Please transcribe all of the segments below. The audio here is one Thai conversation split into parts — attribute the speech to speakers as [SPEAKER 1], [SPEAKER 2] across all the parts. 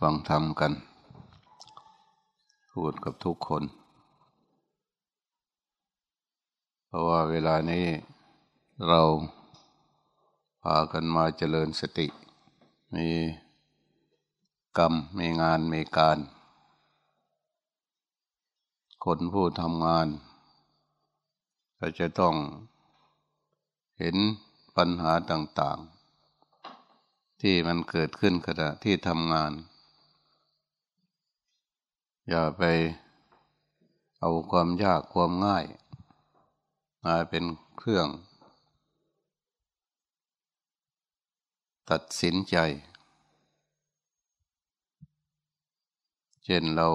[SPEAKER 1] ฟังธรรมกัน พูดกับทุกคน เพราะว่าเวลานี้เราพากันมาเจริญสติ มีกรรม มีงาน มีการ คนผู้ทำงาน ก็จะต้องเห็นปัญหาต่าง ๆ ที่มันเกิดขึ้นขณะที่ทำงาน อย่าไปเอาความยากความง่ายมาเป็นเครื่อง ตัดสินใจ เช่นเรา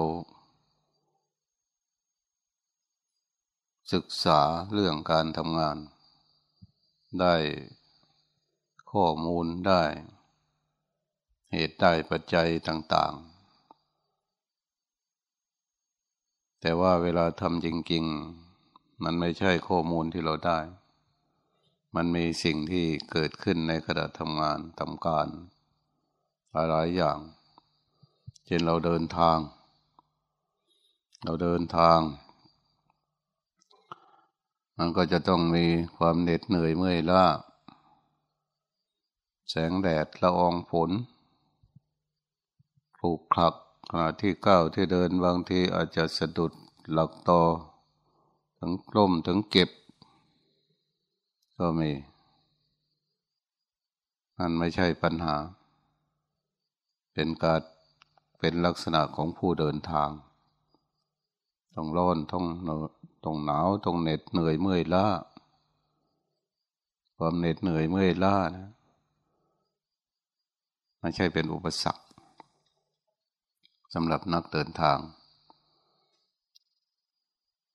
[SPEAKER 1] ศึกษาเรื่องการทำงาน ได้ข้อมูลได้ เหตุได้ปัจจัยต่าง ๆ แต่ว่าเวลาทำจริง ๆ มันไม่ใช่ข้อมูลที่เราได้ มันมีสิ่งที่เกิดขึ้นในขณะทำงานทำการ หลายๆอย่าง เช่นเราเดินทาง เราเดินทางมันก็จะต้องมีความเหน็ดเหนื่อยเมื่อยล้า แสงแดดละอองฝน ผูกคลักขณะที่ก้าวที่เดินบางทีอาจจะสะดุดหลักต่อถึงกล้มถึงเก็บ ก็มีมันไม่ใช่ปัญหา เป็นการเป็นลักษณะของผู้เดินทาง ต้องร้อนต้องต้องหนาวต้องเหน็ดเหนื่อยเมื่อยล้า ความเหน็ดเหนื่อยเมื่อยล้านะไม่ใช่เป็นอุปสรรค สำหรับนักเดินทาง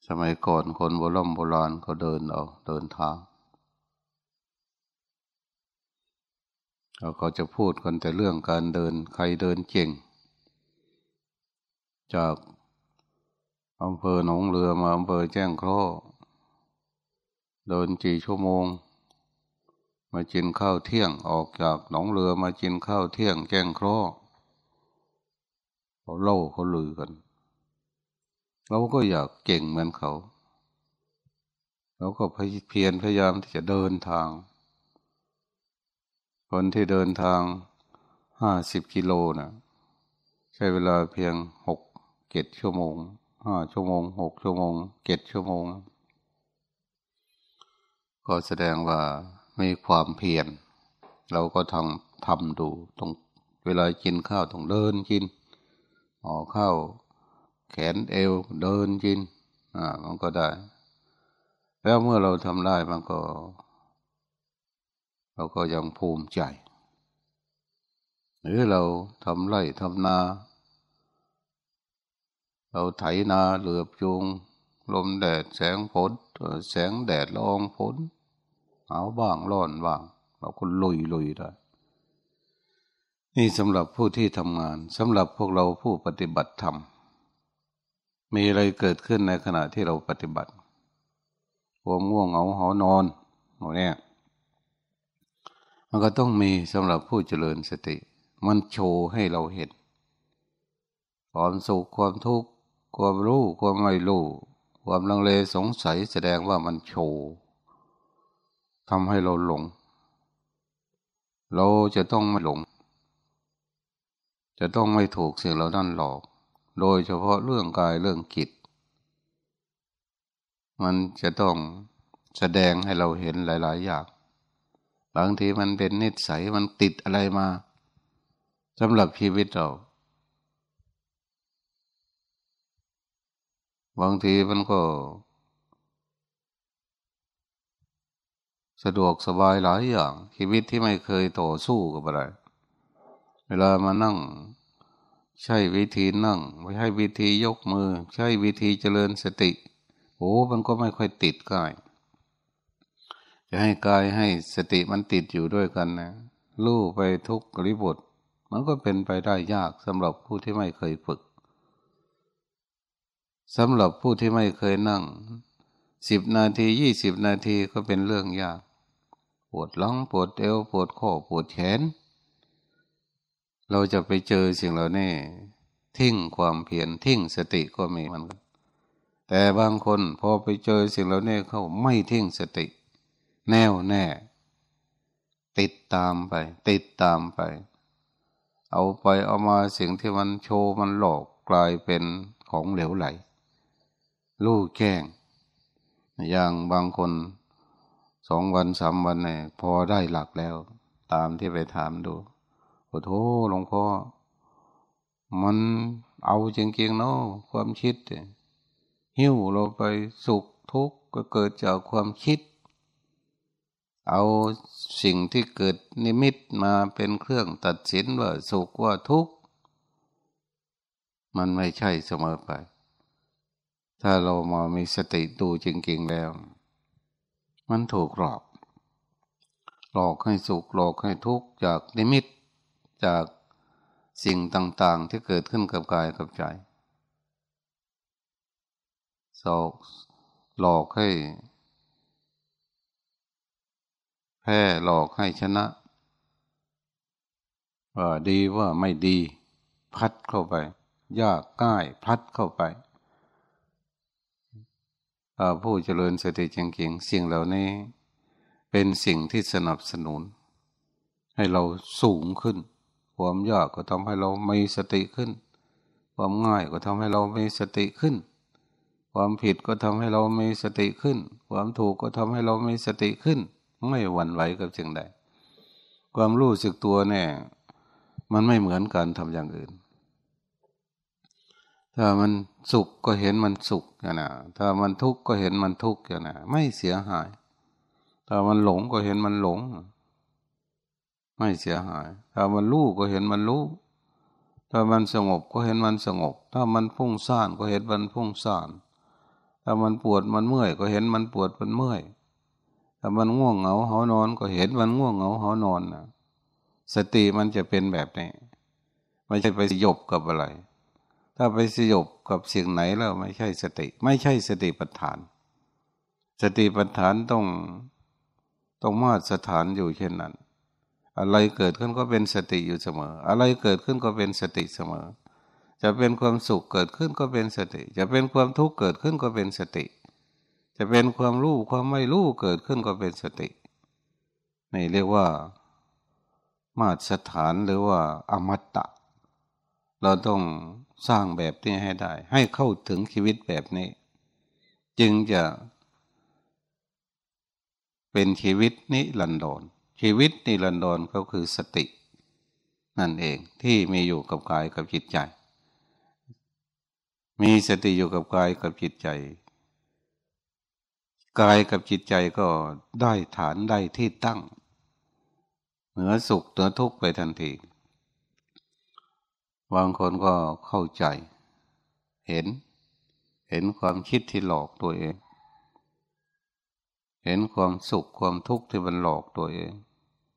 [SPEAKER 1] สมัยก่อนคนโบราณโบราณเขาเดินเอาเดินทางเราก็จะพูดกันแต่เรื่องการเดินใครเดินเก่ง จากอำเภอหนองเรือมาอำเภอแจ้งข้อเดินกี่ชั่วโมง มากินข้าวเที่ยงออกจากหนองเรือมากินข้าวเที่ยงแจ้งข้อ เขาเล่าเขาลือกัน เราก็อยากเก่งเหมือนเขา เราก็เพียรพยายามที่จะเดินทาง คนที่เดินทางห้าสิบกิโลนะ่ะ ใช้เวลาเพียงหกเจ็ดชั่วโมงห้าชั่วโมงหกชั่วโมงเจ็ดชั่วโมง ก็แสดงว่ามีความเพียรเราก็ทำทำดูตรงเวลากินข้าวต้องเดินกิน ห่อข้าวแขนเอวเดินกินอ่ามันก็ได้ แล้วเมื่อเราทำได้มันก็ เราก็ยังภูมิใจ หรือเราทำไร่ทำนา เราไถนาเหลือบจุง ลมแดดแสงฝนแสงแดดละอองฝนหนาวบ้างร้อนบ้าง เราก็ลุยลุยได้ นี่สำหรับผู้ที่ทำงานสำหรับพวกเราผู้ปฏิบัติธรรม มีอะไรเกิดขึ้นในขณะที่เราปฏิบัติความง่วงเหงาหอนอนโมเนี่ยมันก็ต้องมีสำหรับผู้เจริญสติ มันโชว์ให้เราเห็น ความสุขความทุกข์ความรู้ความไม่รู้ความลังเลสงสัยแสดงว่ามันโชว์ทำให้เราหลง เราจะต้องไม่หลง จะต้องไม่ถูกสิ่งเหล่านั้นหลอก โดยเฉพาะเรื่องกายเรื่องจิตมันจะต้องแสดงให้เราเห็นหลาย ๆ อย่าง บางทีมันเป็นนิสัยมันติดอะไรมาสำหรับชีวิตเรา บางทีมันก็ สะดวกสบายหลายอย่าง ชีวิตที่ไม่เคยต่อสู้กับอะไร เวลามานั่ง ใช่วิธีนั่ง ไม่ใช่วิธียกมือ ใช่วิธีเจริญสติโอ้มันก็ไม่ค่อยติดกาย จะให้กายให้สติมันติดอยู่ด้วยกันนะลู่ไปทุกริบทมันก็เป็นไปได้ยากสำหรับผู้ที่ไม่เคยฝึกสำหรับผู้ที่ไม่เคยนั่งสิบนาทียี่สิบนาทีก็เป็นเรื่องยาก ปวดหลังปวดเอวปวดข้อปวดแขน เราจะไปเจอสิ่งเหล่านี้ทิ้งความเพียรทิ้งสติก็มีมันแต่บางคนพอไปเจอสิ่งเหล่านี้เขาไม่ทิ้งสติ แน่วแน่ ติดตามไป ติดตามไป เอาไปเอามาสิ่งที่มันโชว์มันหลอกกลายเป็นของเหลวไหล ลู่แก้ง อย่างบางคนสองวันสามวันเนี่ยพอได้หลักแล้ว ตามที่ไปถามดู โอ้โหหลวงพ่อ มันเอาจริงๆเนาะความคิดหิ้วเราไปสุขทุกข์ก็เกิดจากความคิด เอาสิ่งที่เกิดนิมิตมาเป็นเครื่องตัดสินว่าสุขว่าทุกข์ มันไม่ใช่เสมอไป ถ้าเรามามีสติดูจริงๆแล้ว มันถูกหลอก หลอกให้สุขหลอกให้ทุกข์จากนิมิต จากสิ่งต่างๆที่เกิดขึ้นกับกายกับใจสอกหลอกให้ แพ้หลอกให้ชนะว่าดีว่าไม่ดี พัดเข้าไป ยากง่ายพัดเข้าไปผู้เจริญสติจริงๆสิ่งเหล่านี้ เป็นสิ่งที่สนับสนุน ให้เราสูงขึ้น ความยากก็ทำให้เรามีสติขึ้น ความง่ายก็ทำให้เรามีสติขึ้น ความผิดก็ทำให้เรามีสติขึ้น ความถูกก็ทำให้เรามีสติขึ้น ไม่หวั่นไหวกับสิ่งใด ความรู้สึกตัวเนี่ยมันไม่เหมือนการทำอย่างอื่น ถ้ามันสุขก็เห็นมันสุขอย่างนั้นถ้ามันทุกข์ก็เห็นมันทุกข์อย่างนั้นไม่เสียหาย ถ้ามันหลงก็เห็นมันหลง ไม่เสียหาย ถ้ามันรู้ก็เห็นมันรู้ ถ้ามันสงบก็เห็นมันสงบ ถ้ามันพุ่งซ่านก็เห็นมันพุ่งซ่าน ถ้ามันปวดมันเมื่อยก็เห็นมันปวดมันเมื่อย ถ้ามันง่วงเหงาเหานอนก็เห็นมันง่วงเหงาเหานอนนะสติมันจะเป็นแบบนี้ ไม่ใช่ไปสยบกับอะไร ถ้าไปสยบกับสิ่งไหนแล้วไม่ใช่สติ ไม่ใช่สติปัฏฐาน สติปัฏฐานต้องต้องมาตรฐานอยู่เช่นนั้น อะไรเกิดขึ้นก็เป็นสติอยู่เสมอ อะไรเกิดขึ้นก็เป็นสติเสมอ จะเป็นความสุขเกิดขึ้นก็เป็นสติ จะเป็นความทุกข์เกิดขึ้นก็เป็นสติ จะเป็นความรู้ความไม่รู้เกิดขึ้นก็เป็นสตินี่เรียกว่า มาตรฐานหรือว่าอมตะ เราต้องสร้างแบบนี้ให้ได้ ให้เข้าถึงชีวิตแบบนี้ จึงจะเป็นชีวิตนิรันดร ชีวิตนิรันดรก็คือสติ นั่นเองที่มีอยู่กับกายกับจิตใจ มีสติอยู่กับกายกับจิตใจ กายกับจิตใจก็ได้ฐานได้ที่ตั้ง เหนือสุขเหนือทุกข์ไปทันทีบางคนก็เข้าใจ เห็น เห็นความคิดที่หลอกตัวเอง เห็นความสุขความทุกข์ที่มันหลอกตัวเอง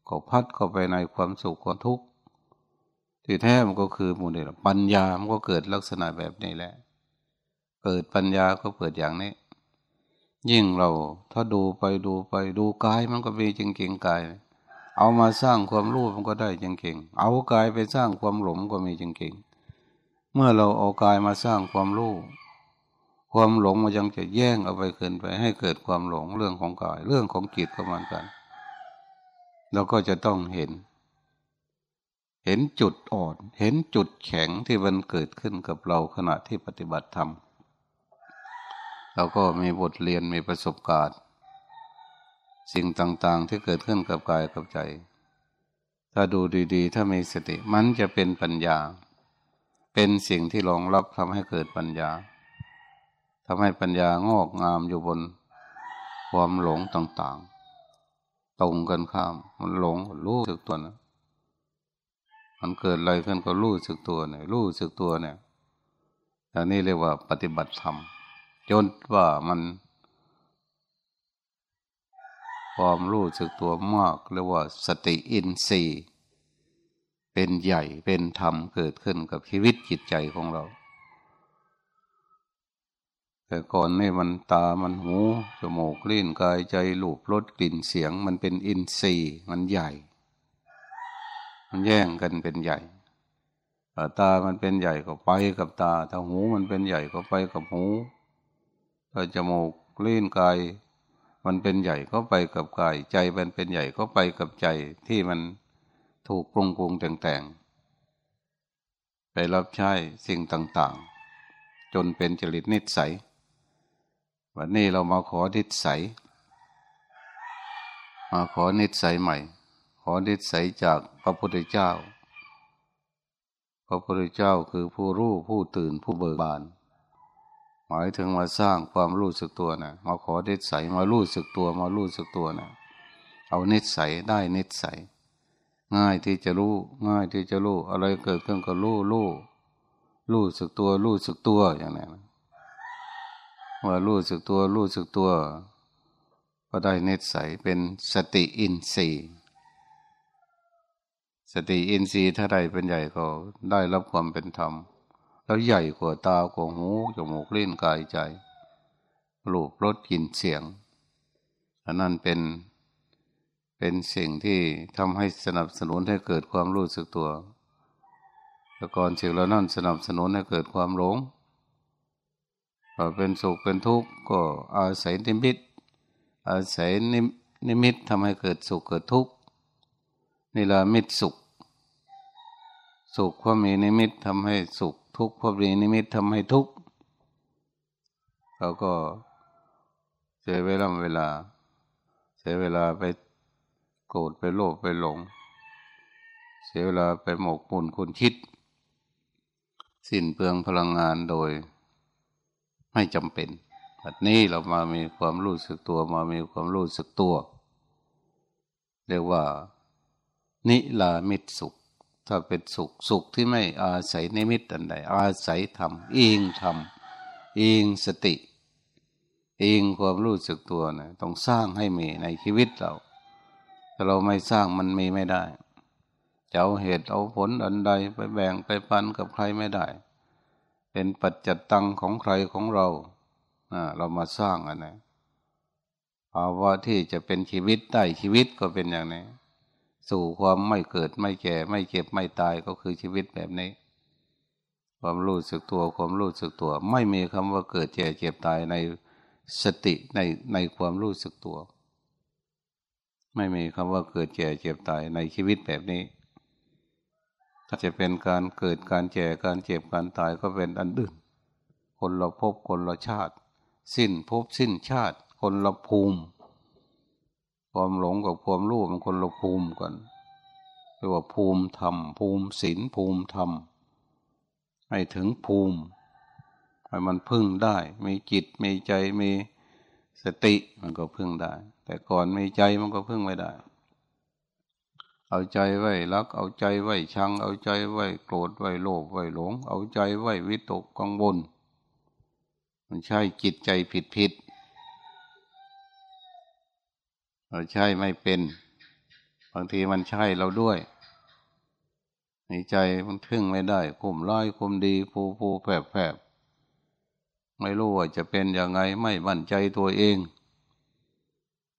[SPEAKER 1] ก็พัดเข้าไปในความสุขความทุกข์ที่แท้มันก็คือมูลนี่ปัญญา มันก็เกิดลักษณะแบบนี้แหละ เกิดปัญญาก็เกิดอย่างนี้ ยิ่งเราถ้าดูไปดูไปดูกายมันก็มีจริงๆกาย เอามาสร้างความรู้มันก็ได้จริงๆเอากายไปสร้างความหลงก็มีจริงๆเมื่อเราเอากายมาสร้างความรู้ความหลงมันยังจะแย่งเอาไปคืนไป ให้เกิดความหลงเรื่องของกาย เรื่องของจิตก็เหมือนกัน เราก็จะต้องเห็น เห็นจุดอ่อน เห็นจุดแข็งที่มันเกิดขึ้นกับเราขณะที่ปฏิบัติธรรมเราก็มีบทเรียนมีประสบการณ์ สิ่งต่างๆที่เกิดขึ้นกับกายกับใจ ถ้าดูดีๆ ถ้ามีสติมันจะเป็นปัญญา เป็นสิ่งที่รองรับทำให้เกิดปัญญาทำให้ปัญญางอกงามอยู่บนความหลงต่างๆ ตรงกันข้าม มันหลงรู้สึกตัวนะมันเกิดอะไรขึ้นก็รู้สึกตัวเนี่ยรู้สึกตัวเนี่ยอันนี้เรียกว่าปฏิบัติธรรมจนว่ามัน ความรู้สึกตัวมากเรียกว่า สติอินทรีย์ เป็นใหญ่เป็นธรรมเกิดขึ้นกับชีวิตจิตใจของเรา แต่ก่อนนี่มันตามันหูจมูกลิ้นกายใจลูบรสกลิ่นเสียง มันเป็นอินทรีย์มันใหญ่ มันแย่งกันเป็นใหญ่ตามันเป็นใหญ่ก็ไปกับตา ถ้าหูมันเป็นใหญ่ก็ไปกับหูถ้าจมูกลิ้นกาย มันเป็นใหญ่ก็ไปกับกาย ใจมันเป็นใหญ่ก็ไปกับใจที่มันถูกปรุงปรุงแต่งแต่งไปรับใช้สิ่งต่าง ๆ จนเป็นจริตนิสัย วันนี้เรามาขอนิสัย มาขอนิสัยใหม่ ขอนิสัยจากพระพุทธเจ้า พระพุทธเจ้าคือผู้รู้ผู้ตื่นผู้เบิกบาน หมายถึงมาสร้างความรู้สึกตัวนะมาขอนิสัยมารู้สึกตัวมารู้สึกตัวนะเอานิสัยได้นิสัย ง่ายที่จะรู้ ง่ายที่จะรู้ อะไรเกิดขึ้นก็รู้รู้รู้สึกตัวรู้สึกตัวอย่างนี้ ว่ารู้สึกตัวรู้สึกตัว ก็ได้เนตใสเป็นสติอินทรีย์ สติอินทรีย์ถ้าใดเป็นใหญ่ก็ได้รับความเป็นธรรม แล้วใหญ่กว่าตากว่าหูจมูกลิ้นกายใจรูปรสกลิ่นเสียงอันนั้นเป็นเป็นสิ่งที่ทำให้สนับสนุนให้เกิดความรู้สึกตัวแต่ก่อนสิ่งเหล่านั้นสนับสนุนให้เกิดความหลง เป็นสุขเป็นทุกข์ก็อาศัยนิมิต อาศัยนิมิตทำให้เกิดสุขเกิดทุกข์นี่ละมิตสุข สุขเพราะมีนิมิตทำให้สุข ทุกข์เพราะมีนิมิตทำให้ทุกข์เราก็เสียเวลาเวลา เสียเวลาไปโกรธไปโลภไปหลง เสียเวลาไปหมกมุ่นคุณคิด สิ้นเปลืองพลังงานโดย ไม่จำเป็นแบบนี้เรามามีความรู้สึกตัวมามีความรู้สึกตัว เรียกว่า นิลามิตสุข ถ้าเป็นสุขสุขที่ไม่อาศัยนิมิตอันใด อาศัยธรรมเองธรรมเองสติ เองความรู้สึกตัวนะต้องสร้างให้มีในชีวิตเรา ถ้าเราไม่สร้างมันมีไม่ได้จะเอาเหตุเอาผลอันใดไปแบ่งไปปันกับใครไม่ได้ เป็นปัจจัตตังของใครของเราเรามาสร้างอันนี้ภาวะที่จะเป็นชีวิตได้ชีวิตก็เป็นอย่างนี้ สู่ความไม่เกิดไม่แก่ ไม่เจ็บไม่ตายก็คือชีวิตแบบนี้ ความรู้สึกตัวความรู้สึกตัว ไม่มีคำว่าเกิดแก่เจ็บตายในสติในในความรู้สึกตัว ไม่มีคำว่าเกิดแก่เจ็บตายในชีวิตแบบนี้ จะเป็นการเกิดการแก่การเจ็บการตายก็เป็นอันอื่น คนเราพบคนเราชาติ สิ้นพบสิ้นชาติ คนเราภูมิ ความหลงกับความรู้มันคนเราภูมิกันเรียกว่าภูมิธรรม ภูมิศีลภูมิธรรมให้ถึงภูมิให้มันพึ่งได้ มีจิตมีใจมีสติมันก็พึ่งได้ แต่ก่อนมีใจมันก็พึ่งไม่ได้ เอาใจไว้รัก เอาใจไว้ชัง เอาใจไว้โกรธไว้โลภไว้หลง เอาใจไว้วิตกกังวลมันใช่จิตใจผิดผิดเราใช่ไม่เป็น บางทีมันใช่เราด้วยในใจมันพึ่งไม่ได้คุมร้ายคุมดีผูผูแผบแผบไม่รู้ว่าจะเป็นยังไงไม่มั่นใจตัวเอง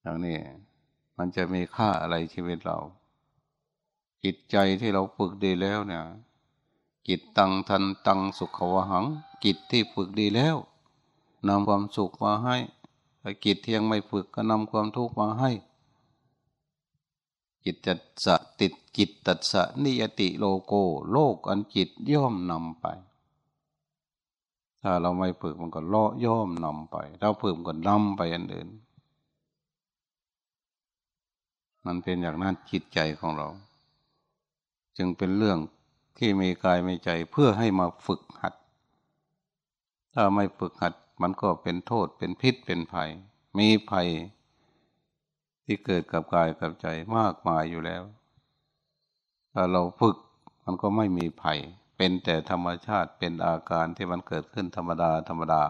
[SPEAKER 1] อย่างนี้มันจะมีค่าอะไรชีวิตเรา จิตใจที่เราฝึกดีแล้วเนี่ย จิตตังทันตังสุขวหัง จิตที่ฝึกดีแล้วนำความสุขมาให้แต่จิตที่ยังไม่ฝึกก็นำความทุกข์มาให้ จิตจัดสะติดจิตตัดสะนิยติโลโกโลกอันจิตย่อมนำไปถ้าเราไม่ฝึกมันก็ล่อย่อมนำไป เราฝึกมันก็นำไปอันอื่น มันเป็นอย่างนั้นจิตใจของเรา จึงเป็นเรื่องที่มีกายมีใจเพื่อให้มาฝึกหัด ถ้าไม่ฝึกหัดมันก็เป็นโทษเป็นพิษเป็นภัย มีภัย ที่เกิดกับกายกับใจมากมายอยู่แล้ว ถ้าเราฝึกมันก็ไม่มีภัย เป็นแต่ธรรมชาติเป็นอาการที่มันเกิดขึ้นธรรมดาธรรมดา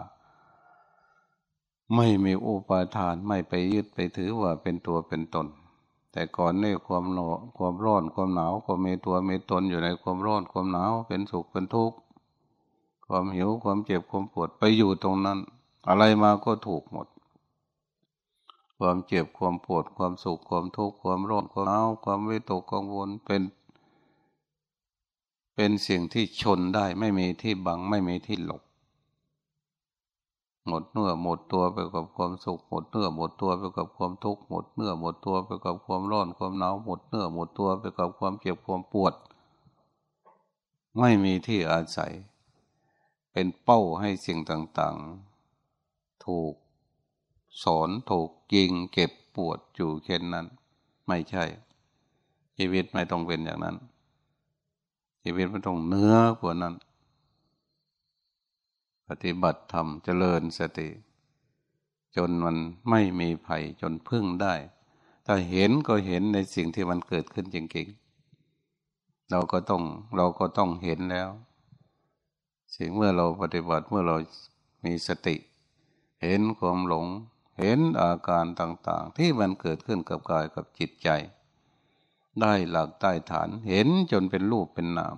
[SPEAKER 1] ไม่มีอุปาทานไม่ไปยึดไปถือว่าเป็นตัวเป็นตน แต่ก่อนนี่ความหนความร้อนความหนาวก็มีตัวมีตนอยู่ในความร้อนความหนาวเป็นสุขเป็นทุกข์ความหิวความเจ็บความปวดไปอยู่ตรงนั้น อะไรมาก็ถูกหมด ความเจ็บความปวดความสุขความทุกข์ความร้อนความหนาวความวิตกกังวลเป็น เป็นสิ่งที่ชนได้ไม่มีที่บังไม่มีที่หลบ หมดเนื้อหมดตัวไปกับความสุข หมดเนื้อหมดตัวไปกับความทุกข์หมดเนื้อหมดตัวไปกับความร้อนความหนาวหมดเนื้อหมดตัวไปกับความเจ็บความปวด ไม่มีที่อาศัย เป็นเป้าให้สิ่งต่างๆ ถูกสอนถูกยิงเก็บปวดอยู่เช่นนั้น ไม่ใช่ ชีวิตไม่ต้องเป็นอย่างนั้น ชีวิตมันต้องเนื้อกว่านั้น ปฏิบัติธรรมเจริญสติ จนมันไม่มีภัยจนพึ่งได้ ถ้าเห็นก็เห็นในสิ่งที่มันเกิดขึ้นจริงๆ เราก็ต้องเราก็ต้องเห็นแล้ว สิ่งเมื่อเราปฏิบัติเมื่อเรามีสติ เห็นความหลง เห็นอาการต่างๆ ที่มันเกิดขึ้นกับกายกับจิตใจ ได้หลักใต้ฐานเห็นจนเป็นรูปเป็นนาม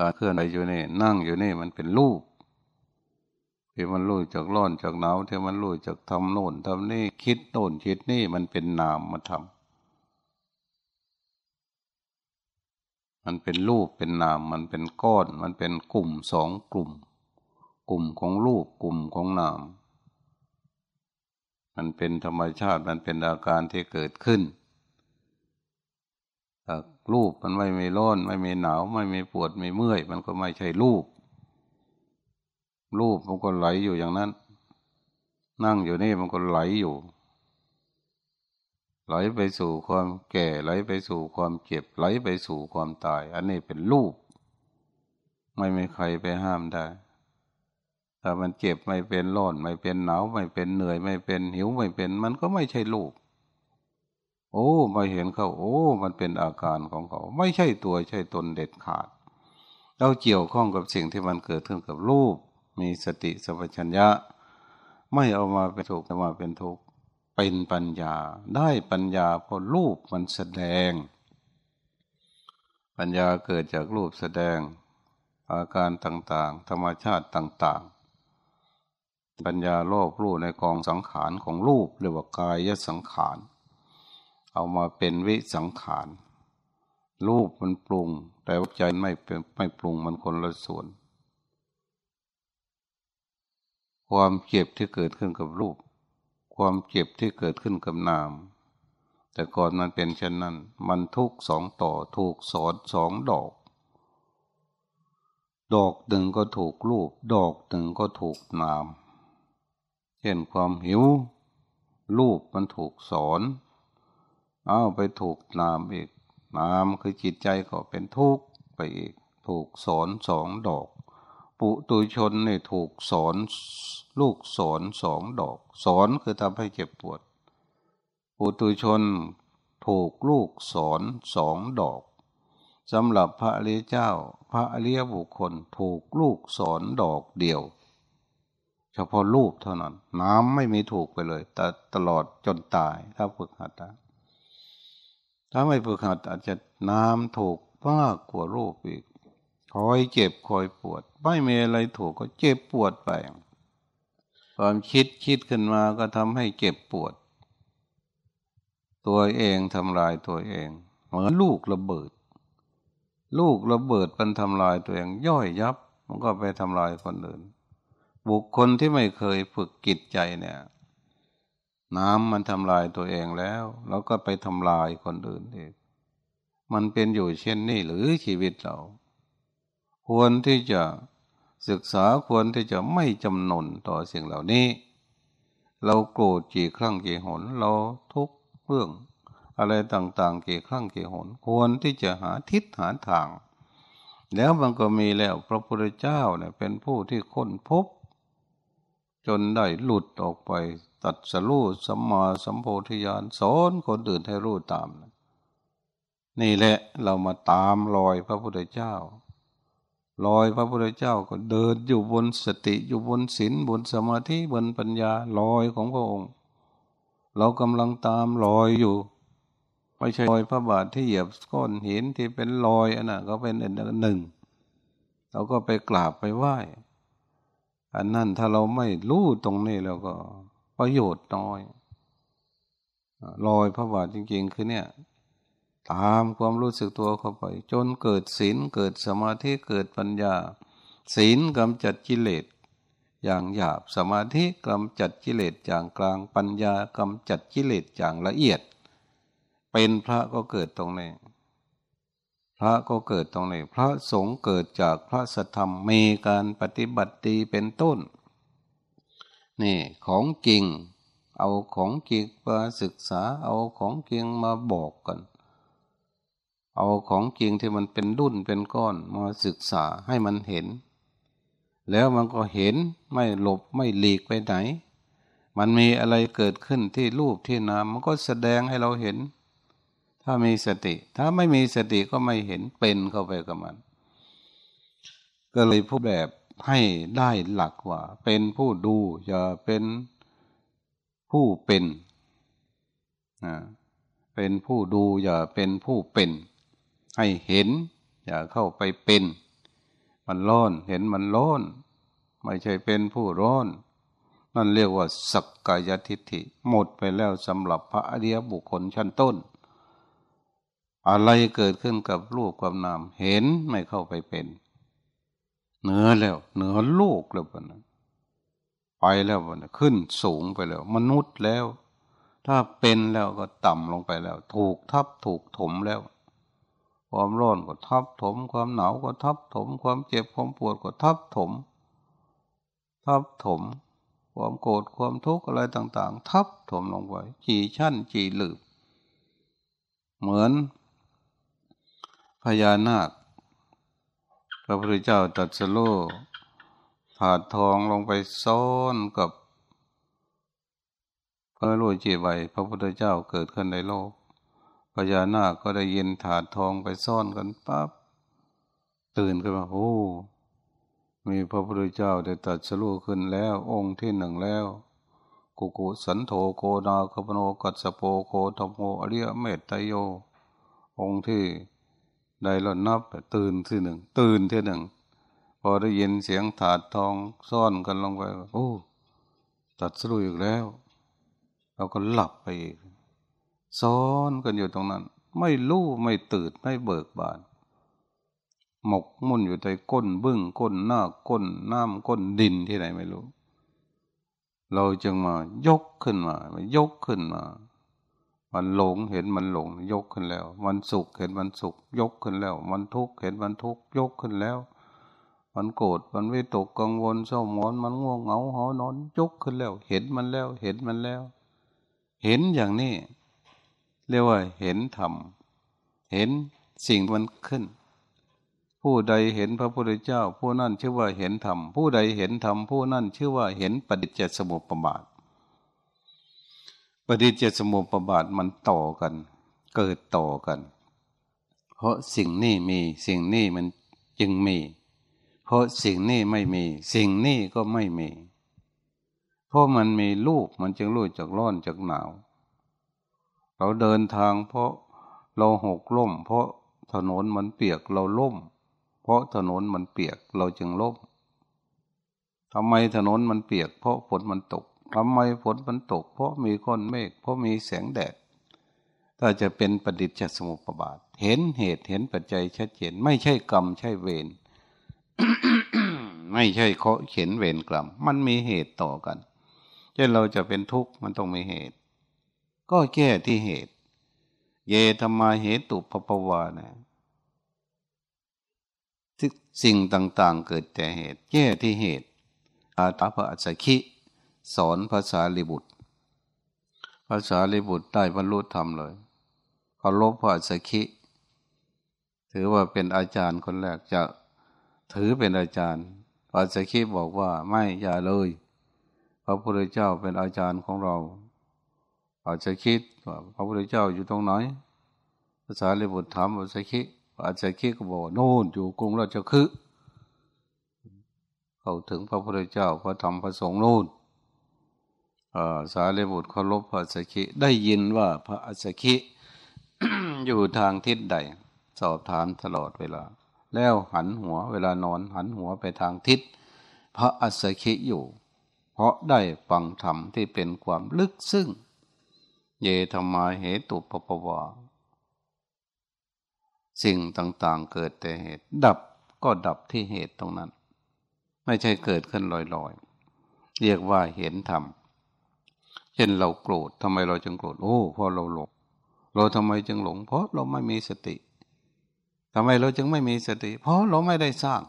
[SPEAKER 1] การเคลื่อนไหวอยู่นี่นั่งอยู่นี่มันเป็นรูปที่มันรู้จากร้อนจากหนาวที่มันรู้จากทำโน่นทำนี่คิดโน่นคิดนี่มันเป็นนามมาทำมันเป็นรูปเป็นนาม มันเป็นก้อน มันเป็นกลุ่มสองกลุ่ม กลุ่มของรูปกลุ่มของนาม มันเป็นธรรมชาติมันเป็นอาการที่เกิดขึ้น รูปมันไม่มีร้อน ไม่มีหนาว ไม่มีปวดไม่เมื่อย มันก็ไม่ใช่รูป รูปมันก็ไหลอยู่อย่างนั้น นั่งอยู่นี่มันก็ไหลอยู่ ไหลไปสู่ความแก่ไหลไปสู่ความเจ็บไหลไปสู่ความตาย อันนี้เป็นรูป ไม่มีใครไปห้ามได้ถ้ามันเจ็บไม่เป็นร้อน ไม่เป็นหนาว ไม่เป็นเหนื่อย ไม่เป็นหิวไม่เป็น มันก็ไม่ใช่ลูก โอ้มาเห็นเขาโอ้ มันเป็นอาการของเขา ไม่ใช่ตัวใช่ตนเด็ดขาด เราเกี่ยวข้องกับสิ่งที่มันเกิดขึ้นกับรูป มีสติสัพชัญญะ ไม่เอามาเป็นทุกข์แต่มาเป็นทุกข์เป็นปัญญา ได้ปัญญาเพราะรูปมันแสดง ปัญญาเกิดจากรูปแสดง อาการต่างๆ ธรรมชาติต่างๆ ปัญญาโลกรู้ในกองสังขารของรูปเรียกว่ากายสังขาร เอามาเป็นวิสังขาร รูปมันปรุง แต่ว่าใจไม่เป็นไม่ปรุงมันคนละส่วน ความเจ็บที่เกิดขึ้นกับรูป ความเจ็บที่เกิดขึ้นกับนาม แต่ก่อนมันเป็นเช่นนั้น มันทุกสองต่อถูกสอนสองดอก ดอกหนึ่งก็ถูกรูป ดอกหนึ่งก็ถูกนาม เช่นความหิว รูปมันถูกสอน อาไปถูกนามอีกนามคือจิตใจก็เป็นทุกข์ไปอีก ถูกสอนสองดอก ปุตุชนนี่ถูกสอนลูกสอนสองดอก สอนคือทำให้เจ็บปวด ปุตุชนถูกลูกสอนสองดอกสำหรับพระอริยเจ้า พระอริยบุคคลถูกลูกสอนดอกเดียว เฉพาะรูปเท่านั้น น้ำไม่มีถูกไปเลย แต่ตลอดจนตายถ้าฝึกหัดนะ ถ้าไม่ฝึกหัดอาจจะน้ำถูกมากกว่ารูปอีกคอยเจ็บคอยปวด ไม่มีอะไรถูกก็เจ็บปวดไปความคิดคิดขึ้นมาก็ทำให้เจ็บปวด ตัวเองทำลายตัวเอง เหมือนลูกระเบิด ลูกระเบิดมันทำลายตัวเอง ย่อยยับ มันก็ไปทำลายคนอื่น บุคคลที่ไม่เคยฝึกกิจใจเนี่ย น้ำมันทำลายตัวเองแล้ว แล้วก็ไปทำลายคนอื่นอีก มันเป็นอยู่เช่นนี้หรือชีวิตเรา ควรที่จะศึกษาควรที่จะไม่จำนนต่อสิ่งเหล่านี้ เราโกรธกี่ครั้งกี่หน เราทุกเรื่อง อะไรต่างๆกี่ครั้งกี่หน ควรที่จะหาทิศหาทาง แล้วมันก็มีแล้วพระพุทธเจ้าเนี่ยเป็นผู้ที่ค้นพบ จนได้หลุดออกไป ตัดสรู้สัมมาสัมโพธิญาณสอนคนอื่นให้รู้ตาม นี่แหละเรามาตามรอยพระพุทธเจ้ารอยพระพุทธเจ้าก็เดินอยู่บนสติอยู่บนศีลบนสมาธิบนปัญญารอยของพระองค์ เรากำลังตามรอยอยู่ ไม่ใช่รอยพระบาทที่เหยียบก้อนหินที่เป็นรอยอันนั้นก็เป็นอันหนึ่ง เราก็ไปกราบไปไหว้อันนั้นถ้าเราไม่รู้ตรงนี้เราก็ ประโยชน์น้อยลอยพระบาทจริง ๆ คือเนี่ย ตามความรู้สึกตัวเข้าไป จนเกิดศีลเกิดสมาธิเกิดปัญญา ศีลกำจัดกิเลสอย่างหยาบสมาธิกำจัดกิเลสอย่างกลางปัญญากำจัดกิเลสอย่างละเอียด เป็นพระก็เกิดตรงนี้พระก็เกิดตรงนี้พระสงฆ์เกิดจากพระสธรรมมีการปฏิบัติดีเป็นต้น นี่ของจริง เอาของจริงมาศึกษา เอาของจริงมาบอกกัน เอาของจริงที่มันเป็นรุ่นเป็นก้อนมาศึกษาให้มันเห็น แล้วมันก็เห็นไม่หลบไม่หลีกไปไหน มันมีอะไรเกิดขึ้นที่รูปที่นามมันก็แสดงให้เราเห็น ถ้ามีสติ ถ้าไม่มีสติก็ไม่เห็นเป็นเข้าไปกับมัน ก็เลยผู้แบบ ให้ได้หลักว่า เป็นผู้ดู อย่าเป็นผู้เป็นอ่าเป็นผู้ดูอย่าเป็นผู้เป็น ให้เห็น อย่าเข้าไปเป็น มันร้อนเห็นมันร้อน ไม่ใช่เป็นผู้ร้อนนั่นเรียกว่าสักกายทิฏฐิ หมดไปแล้วสำหรับพระอริยบุคคลชั้นต้น อะไรเกิดขึ้นกับรูปกับนาม เห็นไม่เข้าไปเป็น เหนือแล้ว เหนือโลกแล้วปนะไปแล้วปนะขึ้นสูงไปแล้ว มนุษย์แล้ว ถ้าเป็นแล้วก็ต่ำลงไปแล้ว ถูกทับถูกถมแล้ว ความร้อนก็ทับถม ความหนาวก็ทับถม ความเจ็บความปวดก็ทับถม ทับถม ความโกรธความทุกข์อะไรต่าง ๆ ทับถมลงไปจีชั้นจีหลืบเหมือนพญานาค ระพุทธเจ้าตัดสโลถาดทองลงไปซ้อนกับพระรูจีใบพระพุทธเจ้าเกิดขึ้นในโลกพญานาคก็ได้ยินถาดทองไปซ่อนกันปั๊บตื่นขึ้นมาโอ้มีพระพุทธเจ้าได้ตัดสโลขึ้นแล้ว องค์ที่หนึ่งแล้ว กุกุสันโธโกนาคปโนกัสโปโคธโมอริยเมตไตโย องค์ที่ ได้แล้วนับตื่นที่หนึ่ง ตื่นที่หนึ่ง พอได้ยินเสียงถาดทองซ่อนกันลงไปโอ้ตัดสู้อีกแล้ว เราก็หลับไปอีกซ้อนกันอยู่ตรงนั้น ไม่รู้ไม่ตื่นไม่เบิกบาน หมกมุ่นอยู่ในก้นบึ้งก้นหน้าก้นน้ำก้นดินที่ไหนไม่รู้ เราจึงมายกขึ้นมายกขึ้นมา มันหลงเห็นมันหลง ยกขึ้นแล้ว มันสุขเห็นมันสุข ยกขึ้นแล้ว มันทุกข์เห็นมันทุกข์ยกขึ้นแล้ว มันโกรธมันวิตกกังวลเศร้าหมอนมันง่วงเหงาหอนอนยกขึ้นแล้ว เห็นมันแล้ว เห็นมันแล้ว เห็นอย่างนี้ เรียกว่า เห็นธรรมเห็นสิ่งมันขึ้น ผู้ใดเห็นพระพุทธเจ้า ผู้นั้นชื่อว่าเห็นธรรมผู้ใดเห็นธรรมผู้นั้นชื่อว่าเห็นปฏิจจสมุปบาท ปฏิจจสมุปบาทมันต่อกัน เกิดต่อกัน เพราะสิ่งนี้มีสิ่งนี้มันจึงมี เพราะสิ่งนี้ไม่มี สิ่งนี้ก็ไม่มี เพราะมันมีลูกมันจึงรู้จากร้อนจากหนาว เราเดินทางเพราะเราหกล้ม เพราะถนนมันเปียกเราล้ม เพราะถนนมันเปียกเราจึงล้มทำไมถนนมันเปียก เพราะฝนมันตก ทำไมฝนมันตก เพราะมีก้อนเมฆเพราะมีแสงแดดถ้าจะเป็นประดิษฐ์สมุปบาท เห็นเหตุเห็นปัจจัยชัดเจน ไม่ใช่กรรมใช่เวรไม่ใช่เขาเขียนเวรกรรม มันมีเหตุต่อกันเช่นเราจะเป็นทุกข์มันต้องมีเหตุ ก็แก้ที่เหตุ เยธรรมาเหตุปปวานะสิ่งต่างๆเกิดแต่เหตุ แก้ที่เหตุอาตาพระอัจฉริ สอนภาษาลิบุตร ภาษาลิบุตรได้บรรลุธรรมเลยเขาลบพระสกิ ถือว่าเป็นอาจารย์คนแรกจะถือเป็นอาจารย์พระสกิบอกว่าไม่อย่าเลย พระพุทธเจ้าเป็นอาจารย์ของเราอาจจะคิดว่าพระพุทธเจ้าอยู่ตรงไหนภาษาลิบุตรถามพระสกิอาจารย์คิดก็บอกโน่นอยู่กรุงราชคฤห์เขาถึงพระพุทธเจ้าพระธรรมพระสงฆ์โน่น สารีบุตรเคารพพระสกิได้ยินว่าพระอสกิอยู่ทางทิศใด สอบถามตลอดเวลา แล้วหันหัวเวลานอนหันหัวไปทางทิศ พระอสกิอยู่ เพราะได้ฟังธรรมที่เป็นความลึกซึ้งเยธรรมาเหตุปปวาสิ่งต่างๆเกิดแต่เหตุ ดับก็ดับที่เหตุตรงนั้น ไม่ใช่เกิดขึ้นลอยๆ เรียกว่าเห็นธรรม ช่นเราโกรธทำไมเราจึงโกรธโอ้เพราะเราหลงเราทำไมจึงหลง เพราะเราไม่มีสติทำไมเราจึงไม่มีสติ เพราะเราไม่ได้สร้าง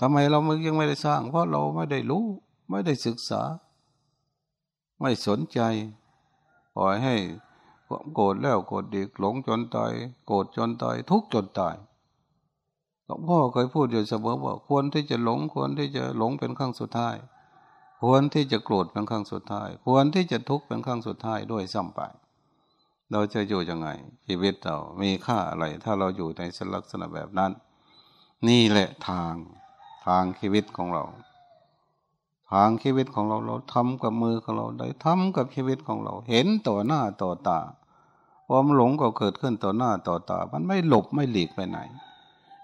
[SPEAKER 1] ทำไมเรายังไม่ได้สร้าง เพราะเราไม่ได้รู้ ไม่ได้ศึกษา ไม่สนใจปล่อยให้ความโกรธแล้วโกรธอีกหลงจนตายโกรธจนตายทุกจนตายหลวงพ่อเคยพูดอยู่เสมอว่าควรที่จะหลงควรที่จะหลงเป็นครั้งสุดท้าย ควรที่จะโกรธเป็นครั้งสุดท้าย ควรที่จะทุกข์เป็นครั้งสุดท้ายด้วยซ้ำไป เราจะอยู่ยังไง ชีวิตเรา มีค่าอะไร ถ้าเราอยู่ในลักษณะแบบนั้น นี่แหละทางทางชีวิตของเรา ทางชีวิตของเราเราทำกับมือของเราได้ทำกับชีวิตของเรา เห็นต่อหน้าต่อตาความหลงก็เกิดขึ้นต่อหน้าต่อตา มันไม่หลบไม่หลีกไปไหน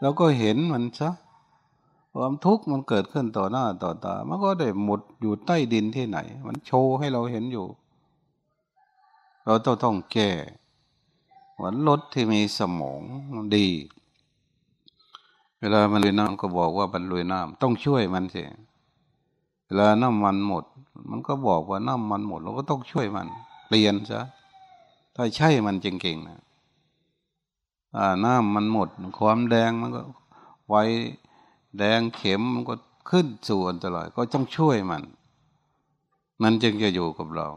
[SPEAKER 1] เราก็เห็นมันซะ ความทุกข์มันเกิดขึ้นต่อหน้าต่อตา มันก็ได้หมดอยู่ใต้ดินที่ไหน มันโชว์ให้เราเห็นอยู่ เราต้องต้องแก้วันรถที่มีสมองดี เวลามันลุยน้ำก็บอกว่ามันลุยน้ำต้องช่วยมันสิเวลาน้ำมันหมด มันก็บอกว่าน้ำมันหมด เราก็ต้องช่วยมัน เปลี่ยนซะถ้าใช่มันจริงๆนะน้ำมันหมด ความแดงมันก็ไว แดงเข็มมันก็ขึ้นสู่อันตรายก็ต้องช่วยมัน มันจึงจะอยู่กับเรา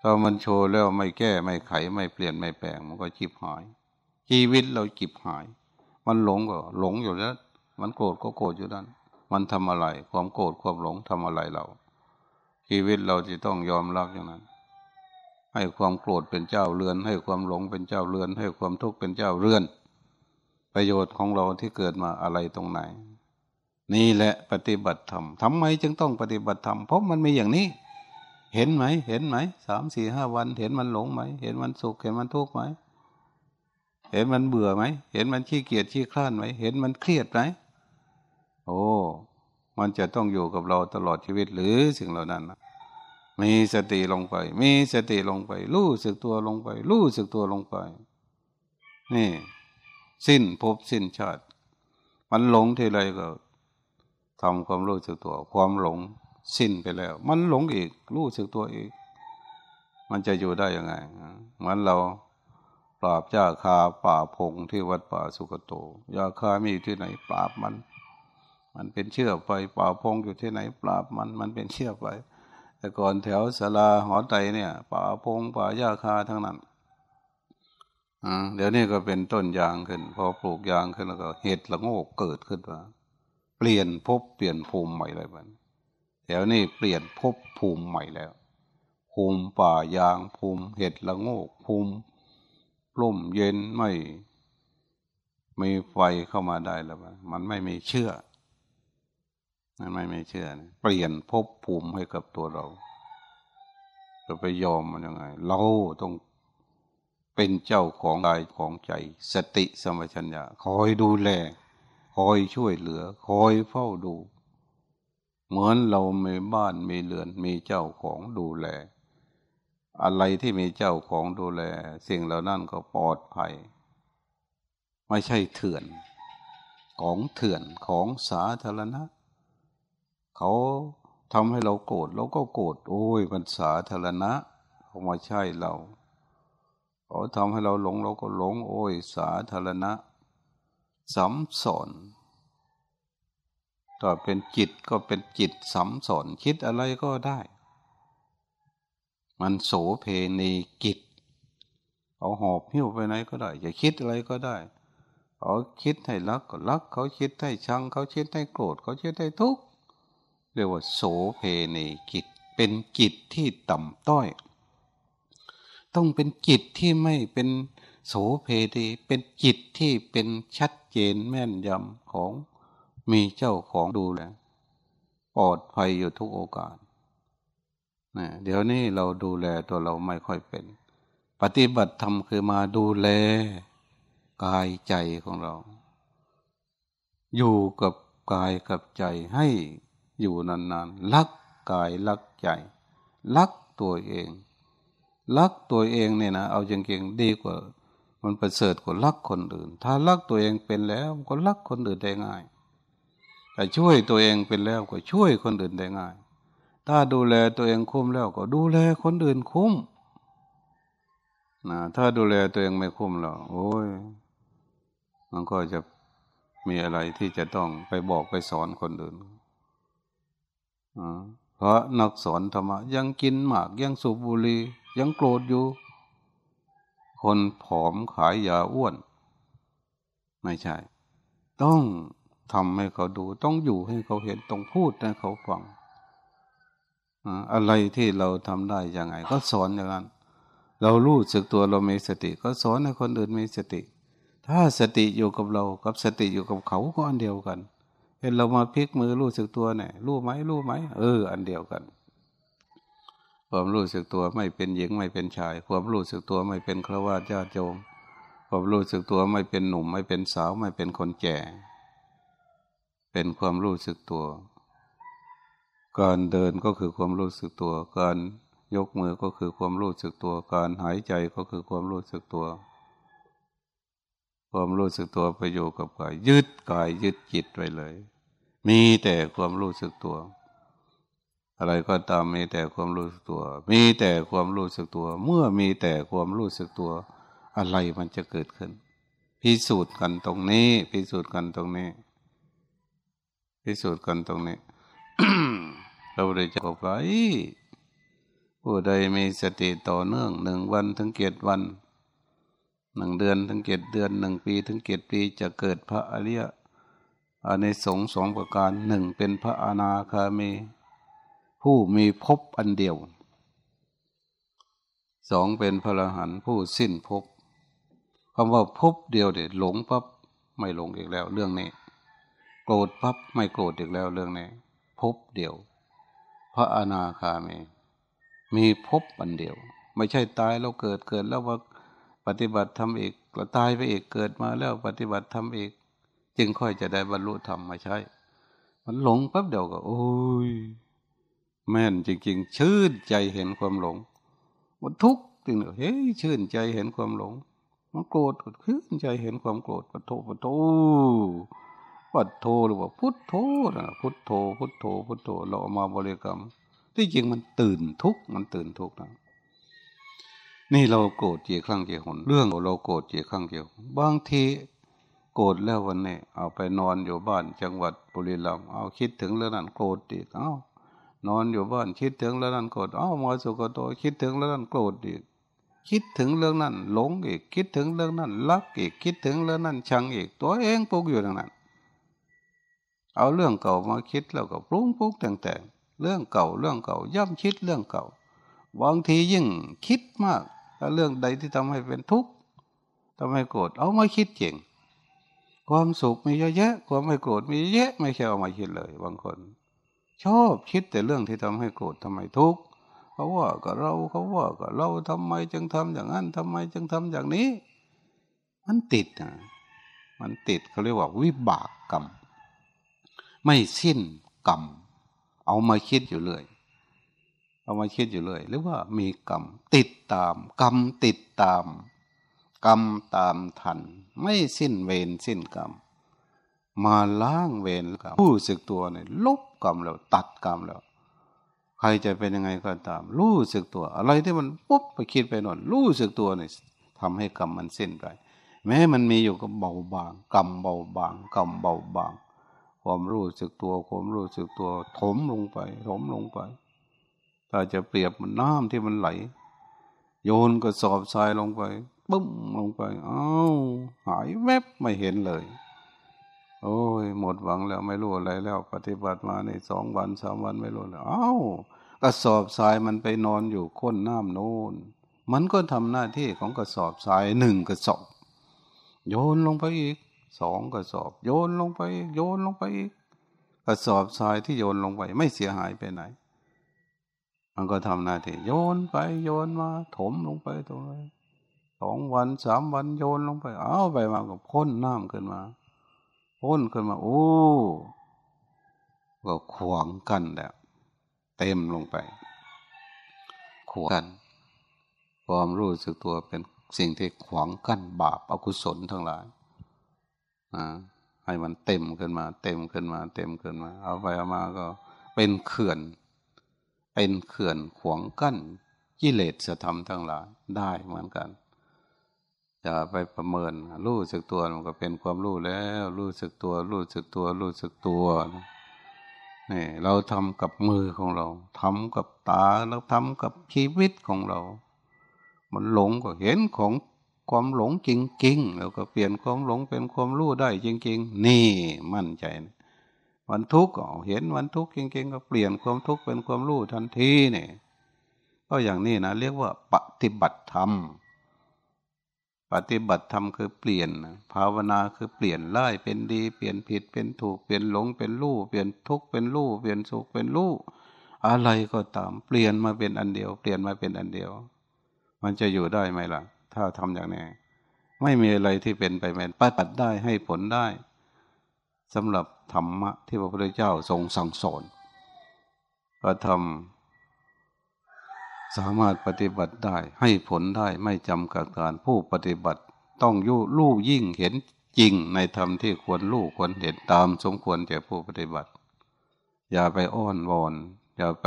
[SPEAKER 1] ถ้ามันโชว์แล้วไม่แก้ไม่ไขไม่เปลี่ยนไม่แปลง มันก็จิบหาย ชีวิตเราจิบหาย มันหลงก็หลงอยู่แล้วมันโกรธก็โกรธอยู่นั้นมันทำอะไร ความโกรธความหลงทำอะไรเรา ชีวิตเราจะต้องยอมรับอย่างนั้น ให้ความโกรธเป็นเจ้าเรือน ให้ความหลงเป็นเจ้าเรือน ให้ความทุกข์เป็นเจ้าเรือน ประโยชน์ของเราที่เกิดมาอะไรตรงไหน นี่แหละปฏิบัติธรรมทำไมจึงต้องปฏิบัติธรรมเพราะมันมีอย่างนี้ เห็นไหม เห็นไหมสามสี่ห้าวัน เห็นมันหลงไหม เห็นมันสุขเห็นมันทุกข์ไหมเห็นมันเบื่อไหม เห็นมันขี้เกียจขี้คลานไหม เห็นมันเครียดไหมโอ้มันจะต้องอยู่กับเราตลอดชีวิตหรือสิ่งเหล่านั้นนะมีสติลงไป มีสติลงไป รู้สึกตัวลงไป รู้สึกตัวลงไป นี่ สิ้นภพสิ้นชาติ มันหลงทีไรก็ทำความรู้สึกตัว ความหลงสิ้นไปแล้ว มันหลงอีก รู้สึกตัวอีก มันจะอยู่ได้ยังไงมือนเราปราบยาคาป่าพงที่วัดป่าสุกโตยาคามีอยู่ที่ไหน ปราบมัน มันเป็นเชื่อไปป่าพงอยู่ที่ไหน ปราบมัน มันเป็นเชื่อไป แต่ก่อนแถวสลาหอไตเนี่ย ป่าพงป่าหญ้าคาทั้งนั้น เดี๋ยวนี้ก็เป็นต้นยางขึ้น พอปลูกยางขึ้นแล้วก็เห็ดละโงกเกิดขึ้นมา เปลี่ยนภพเปลี่ยนภูมิใหม่เลยมันแถวนี้เปลี่ยนภพภูมิใหม่แล้ว ภูมิป่ายางภูมิเห็ดละโงกภูมิร่มเย็นไม่มีไฟเข้ามาได้แล้วมันไม่มีเชื่อมันไม่ไม่เชื่อเปลี่ยนภพภูมิให้กับตัวเราจะไปยอมมันยังไง เราต้อง เป็นเจ้าของกายของใจ สติสมัชัญญาคอยดูแล คอยช่วยเหลือ คอยเฝ้าดู เหมือนเรามีบ้านมีเรือนมีเจ้าของดูแล อะไรที่มีเจ้าของดูแล สิ่งเหล่านั้นก็ปลอดภัย ไม่ใช่เถื่อน ของเถื่อนของสาธารณะ เขาทำให้เราโกรธเราก็โกรธโอ้ยมันสาธารณะเขามาใช่เรา เขาทำให้เราหลงเราก็หลง โอ้ย สาธารณะสัมสอนถ้าเป็นจิตก็เป็นจิตสัมสอนคิดอะไรก็ได้ มันโสเพณีกิจเอาหอบหิ้วไปไหนก็ได้จะคิดอะไรก็ได้เขาคิดให้รักก็รัก เขาคิดให้ชัง เขาคิดให้โกรธเขาคิดให้ทุกข์เรียกว่าโสเพณีกิจเป็นกิจที่ต่ำต้อย ต้องเป็นจิตที่ไม่เป็นโสเพณีเป็นจิตที่เป็นชัดเจนแม่นยำของมีเจ้าของดูแลปลอดภัยอยู่ทุกโอกาสนะเดี๋ยวนี้เราดูแลตัวเราไม่ค่อยเป็น ปฏิบัติธรรมคือมาดูแลกายใจของเรา อยู่กับกายกับใจให้อยู่นานๆรักกายรักใจรักตัวเอง รักตัวเองเนี่ยนะเอาจริงๆดีกว่า มันประเสริฐกว่ารักคนอื่น ถ้ารักตัวเองเป็นแล้วก็รักคนอื่นได้ง่ายแต่ช่วยตัวเองเป็นแล้วก็ช่วยคนอื่นได้ง่าย ถ้าดูแลตัวเองคุ้มแล้วก็ดูแลคนอื่นคุ้มนะถ้าดูแลตัวเองไม่คุ้มแล้วโอ้ยมันก็จะมีอะไรที่จะต้องไปบอกไปสอนคนอื่นเพราะนักสอนธรรมะยังกินหมากยังสูบบุหรี่ ยังโกรธอยู่ คนผอมขายยาอ้วน ไม่ใช่ ต้องทำให้เขาดู ต้องอยู่ให้เขาเห็น ต้องพูดให้เขาฟัง อะไรที่เราทำได้ยังไง ก็สอนอย่างนั้น เรารู้สึกตัวเรามีสติ ก็สอนให้คนอื่นมีสติ ถ้าสติอยู่กับเรา กับสติอยู่กับเขาก็อันเดียวกัน เห็นเรามาพลิกมือรู้สึกตัวเนี่ยรู้ไหมรู้ไหมเออ อันเดียวกัน ความรู้สึกตัวไม่เป็นหญิงไม่เป็นชาย ความรู้สึกตัวไม่เป็นครวญญาติโยมความรู้สึกตัวไม่เป็นหนุ่มไม่เป็นสาวไม่เป็นคนแก่ เป็นความรู้สึกตัว การเดินก็คือความรู้สึกตัว การยกมือก็คือความรู้สึกตัว การหายใจก็คือความรู้สึกตัว ความรู้สึกตัวไปอยู่กับกายยึดกายยึดจิตไว้เลย มีแต่ความรู้สึกตัว อะไรก็ตามมีแต่ความรู้สึกตัว มีแต่ความรู้สึกตัว เมื่อมีแต่ความรู้สึกตัว อะไรมันจะเกิดขึ้น พิสูจน์กันตรงนี้ พิสูจน์กันตรงนี้ พิสูจน์กันตรงนี้เราได้จะบอกว่าผู้ใดมีสติต่อเนื่องหนึ่งวันถึงเกียรวันหนึ่งเดือนถึงเกียรเดือนหนึ่งปีถึงเกียรปีจะเกิดพระอริยะในสงสองประการหนึ่งเป็นพระอนาคามี ผู้มีภพอันเดียว สองเป็นพระรหันต์ผู้สิ้นภพคำว่าภพเดียวเด็ดหลงปั๊บไม่หลงอีกแล้วเรื่องนี้ โกรธปั๊บไม่โกรธอีกแล้วเรื่องนี้ภพเดียว พระอนาคามี มีภพอันเดียว ไม่ใช่ตายแล้วเกิดเกิดแล้วว่าปฏิบัติทำอีกก็ตายไปอีกเกิดมาแล้วปฏิบัติทำอีก จึงค่อยจะได้บรรลุธรรมไม่ใช่มันหลงปั๊บเดียวก็ โอ้ย แม่นจริง ๆ ชื่นใจเห็นความหลง มันทุกข์จริงเฮ้ยชื่นใจเห็นความหลง มันโกรธก็ชื่นใจเห็นความโกรธปะโทปะโทวัดโทหรือว่าพุทโธนะพุทโธพุทโธพุทโธเราเอามาบริกรรม ที่จริงมันตื่นทุกข์มันตื่นทุกข์นะนี่เราโกรธกี่ครั้งกี่หนเรื่องเราโกรธกี่ครั้งกี่หนบางทีโกรธแล้ววันนี้เอาไปนอนอยู่บ้านจังหวัดบุรีรัมย์เอาคิดถึงเรื่องนั้นโกรธอีกเอ้า นอนอยู่บ้านคิดถึงเรื่องนั้นโกรธอ้าวมาสุกโตคิดถึงเรื่องนั้นโกรธอีกคิดถึงเรื่องนั้น หลงอีก คิดถึงเรื่องนั้นรักอีก คิดถึงเรื่องนั้นชังอีก ตัวเองปลุกอยู่ตรงนั้น เอาเรื่องเก่ามาคิดแล้วก็ปรุงปรุงแต่งแต่งเรื่องเก่าเรื่องเก่า ย่ำคิดเรื่องเก่าบางทียิ่งคิดมากถ้าเรื่องใดที่ทำให้เป็นทุกข์ทำให้โกรธเอามาคิดจริงความสุขมีเยอะแยะ ความไม่โกรธมีเยอะไม่ใช่เอามาคิดเลย บางคน ชอบคิดแต่เรื่องที่ทำให้โกรธทำไมทุกข์เขาว่ากับเราเขาว่ากับเราทำไมจึงทำอย่างนั้นทำไมจึงทำอย่างนี้ มันติดอะมันติดเขาเรียกว่าวิบากกรรม ไม่สิ้นกรรม เอามาคิดอยู่เลย เอามาคิดอยู่เลยหรือว่ามีกรรม ติดตาม กรรมติดตาม กรรมตามทัน ไม่สิ้นเวรสิ้นกรรม มาล้างเวรกรรมรู้สึกตัวเนี่ยลบกรรมแล้ว ตัดกรรมแล้ว ใครจะเป็นยังไงก็ตาม รู้สึกตัว อะไรที่มันปุ๊บไปคิดไปนอนรู้สึกตัวเนี่ยทำให้กรรมมันสิ้นไป แม้มันมีอยู่ก็เบาบาง กรรมเบาบางกรรมเบาบาง ความรู้สึกตัวความรู้สึกตัว ถมลงไป ถมลงไป ถ้าจะเปรียบมันน้ำที่มันไหล โยนก็สอบทรายลงไปปุ้มลงไปอ้าวหายแวบไม่เห็นเลย โอ้ยหมดหวังแล้วไม่รู้อะไรแล้ว ปฏิบัติมาในสองวันสามวันไม่รู้แล้วอ้าวกระสอบทรายมันไปนอนอยู่ค้นน้ำโน้นมันก็ทำหน้าที่ของกระสอบทรายหนึ่งกระสอบ โยนลงไปอีกสองกระสอบ โยนลงไปโยนลงไปอีกกระสอบทรายที่โยนลงไป ไม่เสียหายไปไหน มันก็ทำหน้าที่โยนไปโยนมา ถมลงไปตรงนี้สองวันสามวันโยนลงไป เอาไปมาก็พ่นน้ำขึ้นมา พ่นขึ้นมา โอ้ก็ขวางกันแล้วเต็มลงไป ขวางกันความรู้สึกตัวเป็นสิ่งที่ขวางกั้นบาปอกุศลทั้งหลายอให้มันเต็มขึ้นมา เต็มขึ้นมา เต็มขึ้นมา เอาไปเอามาก็เป็นเขื่อน เป็นเขื่อนขวางกั้นกิเลสธรรมทั้งหลายได้เหมือนกัน อย่าไปประเมินรู้สึกตัวมันก็เป็นความรู้แล้ว รู้สึกตัว รู้สึกตัว รู้สึกตัวนี่เราทำกับมือของเราทำกับตาแล้วทำกับชีวิตของเรา มันหลงก็เห็นของความหลงจริงๆแล้วก็เปลี่ยนความหลงเป็นความรู้ได้จริง ๆ นี่มั่นใจวันทุกข์เห็นวันทุกข์จริงๆก็เปลี่ยนความทุกข์เป็นความรู้ทันทีนี่ก็อย่างนี้นะเรียกว่าปฏิบัติธรรม ปฏิบัติธรรมคือเปลี่ยน ภาวนาคือเปลี่ยนร้ายเป็นดี เปลี่ยนผิดเป็นถูก เปลี่ยนหลงเป็นรู้ เปลี่ยนทุกข์เป็นรู้ เปลี่ยนสุขเป็นรู้ อะไรก็ตาม เปลี่ยนมาเป็นอันเดียว เปลี่ยนมาเป็นอันเดียว มันจะอยู่ได้ไหมล่ะ ถ้าทำอย่างนี้ ไม่มีอะไรที่เป็นไปไม่ปฏิบัติได้ให้ผลได้สำหรับธรรมะที่พระพุทธเจ้าทรงสั่งสอนพระธรรม สามารถปฏิบัติได้ให้ผลได้ไม่จำกัดการผู้ปฏิบัติต้องยู่ลู่ยิ่งเห็นจริงในธรรมที่ควรลู่ควรเห็นตามสมควรแก่ผู้ปฏิบัติ อย่าไปอ้อนวอน อย่าไป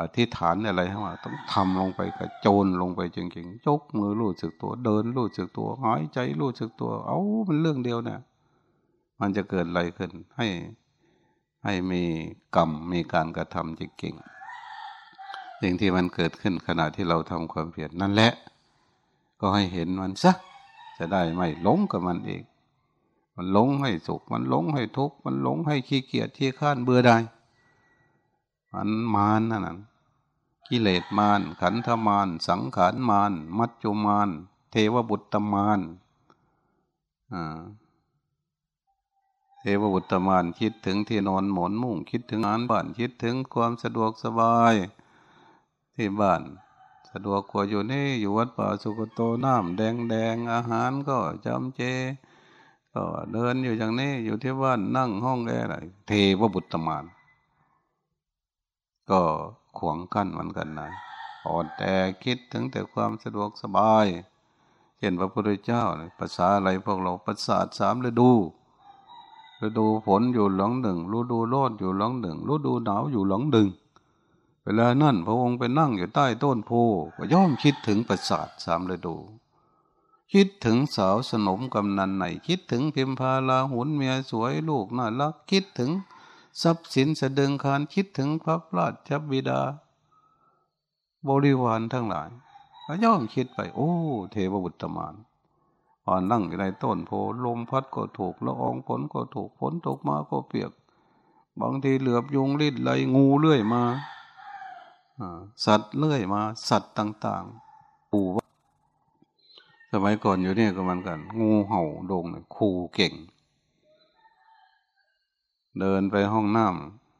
[SPEAKER 1] อธิษฐานอะไรทั้มดต้องทำลงไปกระโจนลงไปจริงๆยกมือรู้สึกตัว เดินรู้สึกตัวหายใจรู้สึกตัว เอามันเรื่องเดียวเนี่ยมันจะเกิดอะไรขึ้นให้ให้มีกรรมมีการกระทำจริงๆ สิ่งที่มันเกิดขึ้นขณะที่เราทำความเพียรนั่นแหละ ก็ให้เห็นมันซะจะได้ไม่หลงกับมันเองมันหลงให้สุข มันหลงให้ทุกข์ มันหลงให้ขี้เกียจที่ข้านเบื่อได้มันมานนั่นน่ะกิเลสมาน ขันธมาน สังขารมาน มัจจุมาน เทวบุตรมานอ่าเทวบุตรมานคิดถึงที่นอนหมอนมุ้งคิดถึงงานบ้านคิดถึงความสะดวกสบาย ที่บ้าน สะดวกกว่าอยู่นี่อยู่วัดป่าสุกโตน้ำแดงแดงอาหารก็จำเจ ก็เดินอยู่อย่างนี้อยู่ที่บ้านนั่งห้องแอร์อะไรเทวบุตรมาน ก็ขวางกั้นมือนกันนะอ่อนแต่คิดถึงแต่ความสะดวกสบายเช่นพระพุทธเจ้าภาษาอะไรพวกเราภาษาสามฤดูฤดูฝนอยู่หลังหนึ่งฤดูร้อนอยู่หลังหนึ่งฤดูหนาวอยู่หลังหนึ่ง เวลานั่นพระองค์ไปนั่งอยู่ใต้ต้นโพก็ย่อมคิดถึงประสาทสามฤดู คิดถึงสาวสนมกำนันไหน คิดถึงพิมพาลาหุนเมียสวยลูกน่ารัก คิดถึงทรัพย์สินสะดึงคารคิดถึงพระราชบิดา บริวารทั้งหลายก็ย่อมคิดไป โอ้ เทวบุตรมานพอนั่งอยู่ในต้นโพลมพัดก็ถูกละอองฝนก็ถูกฝนตกมาก็เปียก บางทีเหลือบยุงลิ้นไหลงูเลื่อยมา สัตว์เลื่อยมา สัตว์ต่าง ๆ ปูว่า สมัยก่อนอยู่เนี่ยก็มันกัน งูเห่าโด่งเนี่ยคูเก่ง เดินไปห้องน้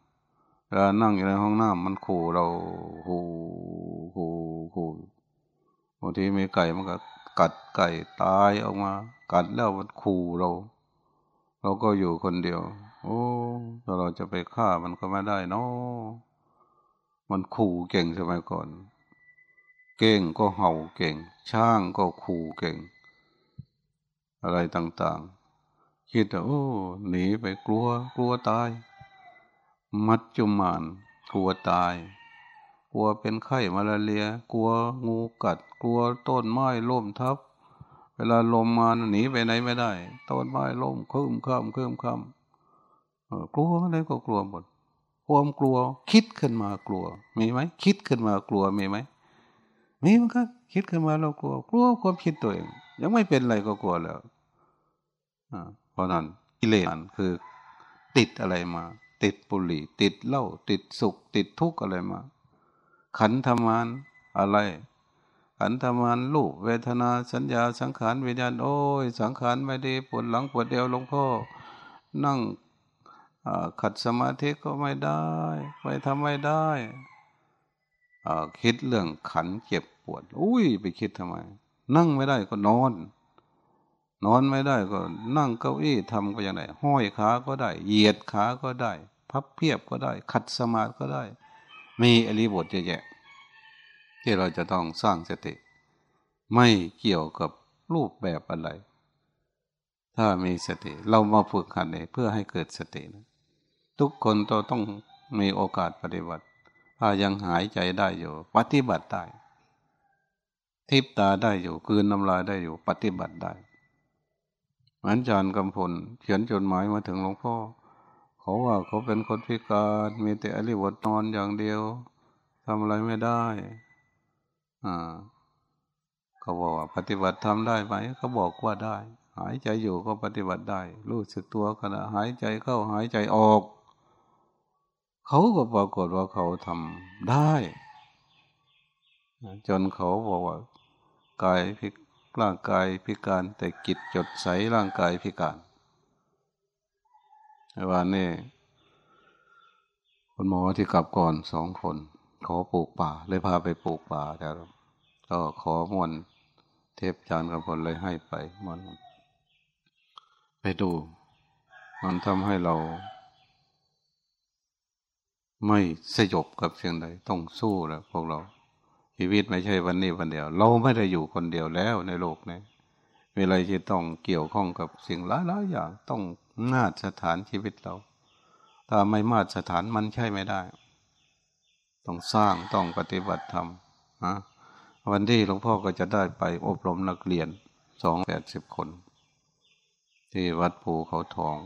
[SPEAKER 1] ำเวลานั่งอยู่ในห้องน้ำมันขู่เราขู่ขู่ขู่บางทีมีไก่มันก็กัดไก่ตายออกมา กัดแล้วมันขู่เรา เราก็อยู่คนเดียว โอ้เราจะไปฆ่ามันก็ไม่ได้เนาะ มันขู่เก่งสมัยก่อน เก่งก็เห่าเก่งช่างก็ขู่เก่ง อะไรต่างๆ คิดว่าโอ้หนีไปกลัว กลัวตาย มัดจุมานกลัวตาย กลัวเป็นไข้มาลาเรีย กลัวงูกัด กลัวต้นไม้ล่มทับ เวลาลมมาหนีไปไหนไม่ได้ ต้นไม้ล่มคืมข้ามคืมข้ามกลัวอะไรก็กลัวหมด ความกลัว คิดขึ้นมากลัว มีไหมคิดขึ้นมากลัวมีไหมมีมันก็คิดขึ้นมาเรากลัว กลัวความคิดตัวเอง ยังไม่เป็นอะไรก็กลัวแล้วเพราะนั้นกิเลสคือ ติดอะไรมา ติดปุหรี่ ติดเหล้าติดสุข ติดทุกข์อะไรมา ขันธมานอะไรขันธมานลูกเวทนาสัญญาสังขารวิญญาณโอ้ยสังขารไม่ดีปวดหลังปวดเดียวหลวงพ่อนั่ง ขัดสมาธิก็ไม่ได้ไปทำไม่ได้คิดเรื่องขันเจ็บปวด อุ้ยไปคิดทำไม นั่งไม่ได้ก็นอน นอนไม่ได้ก็นั่งเก้าอี้ทำก็ยังไงห้อยขาก็ได้ เหยียดขาก็ได้ พับเพียบก็ได้ ขัดสมาธิก็ได้ มีอริบทเยอะแยะ ที่เราจะต้องสร้างสติ ไม่เกี่ยวกับรูปแบบอะไร ถ้ามีสติ เรามาฝึกหัดเพื่อให้เกิดสตินะ ทุกคนเราต้องมีโอกาสปฏิบัติ ถ้ายังหายใจได้อยู่ ปฏิบัติได้ ทิพตาได้อยู่ คืนน้ำลายได้อยู่ ปฏิบัติได้เหมือนจารย์กำพลเขียนจดหมายมาถึงหลวงพ่อ เขาว่าเขาเป็นคนพิการมีแต่อริวตนอนอย่างเดียวทำอะไรไม่ได้ อ่าเขาบอกว่า ปฏิบัติทำได้ไหมเขาบอกว่าได้ หายใจอยู่ก็ปฏิบัติได้ รู้สึกตัวขณะหายใจเข้าหายใจออก เขาก็ปรากฏว่าเขาทำได้ จนเขาบอกว่ากายพิร่างกายพิการแต่จิตจดใสร่างกายพิการว่านี่คนหมอที่กลับก่อนสองคน ขอปลูกป่า เลยพาไปปลูกป่าแต่ก็ขอมวนเทพจานกับคนเลยให้ไปมันไปดู มันทำให้เรา ไม่สยบกับเสียงใดต้องสู้แล้วพวกเรา ชีวิตไม่ใช่วันนี้วันเดียว เราไม่ได้อยู่คนเดียวแล้วในโลกนี้เวลาที่ต้องเกี่ยวข้องกับสิ่งหลายๆอย่างต้องมาตรสถานชีวิตเรา ถ้าไม่มาตรสถานมันใช่ไม่ได้ ต้องสร้างต้องปฏิบัติธรรมนะวันที่หลวงพ่อก็จะได้ไปอบรมนักเรียนสองแปดสิบคน ที่วัดภูเขาทอง